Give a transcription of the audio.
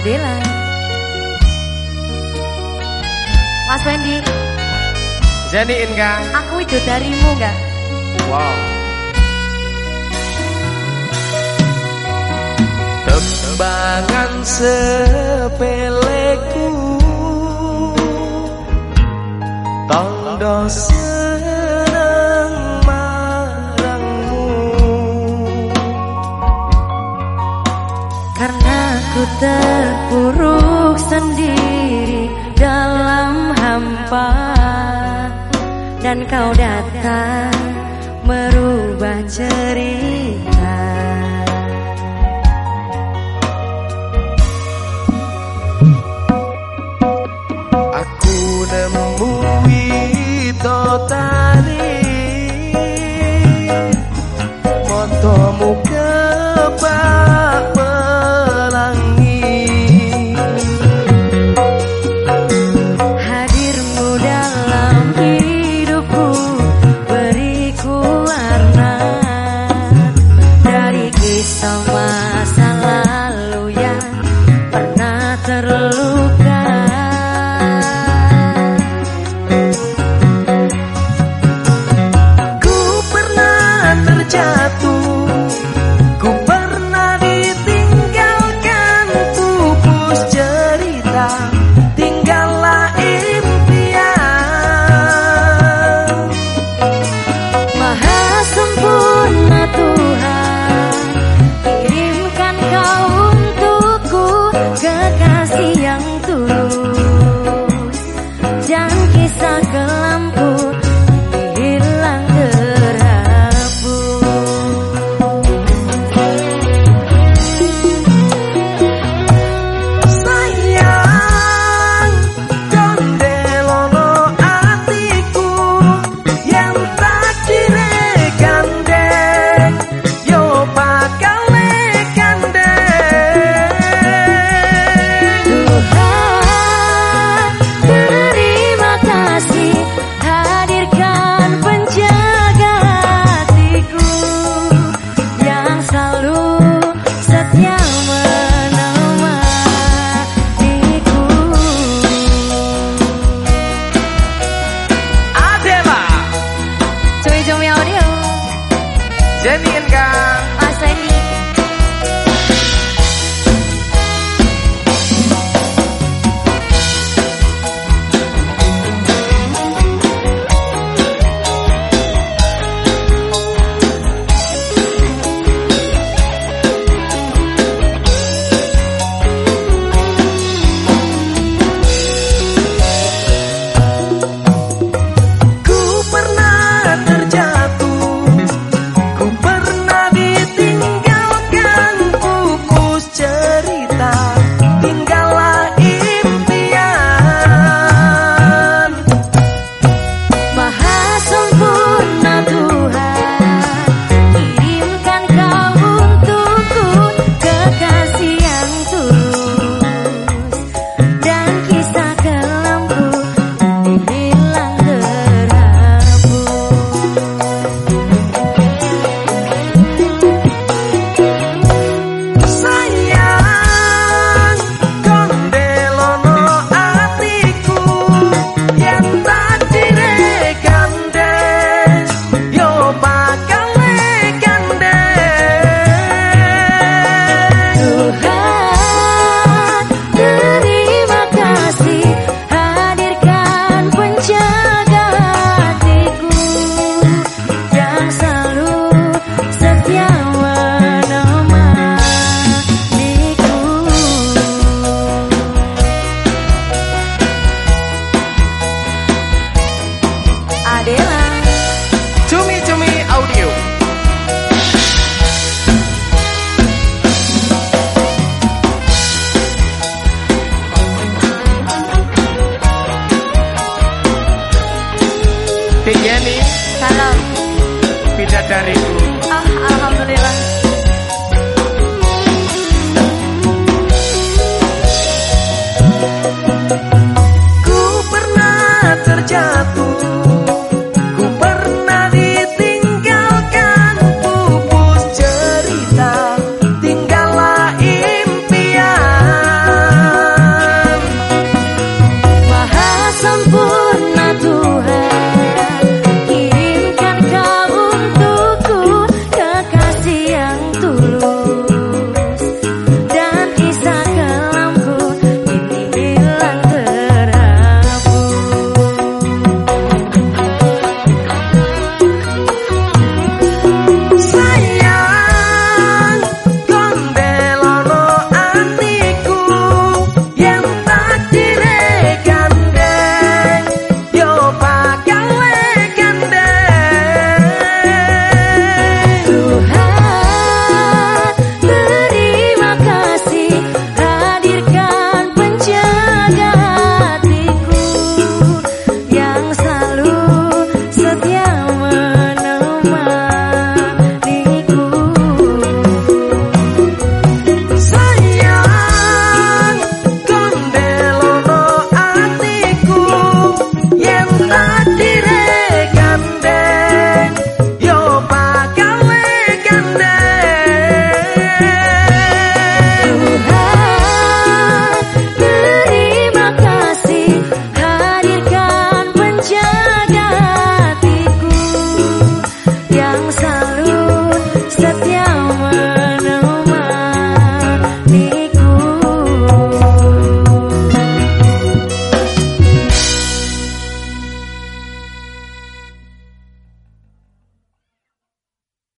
Adela. Mas Wendy. Jenny Inga. Aku itu darimu enggak? Wow. Tembangan sepeleku. Tondo dan kau datang merubah cerita. Studio Jenny Enka Mas Adela. Cumi Cumi Audio. Tigiani Salam. Bidadariku. Ah, Alhamdulillah.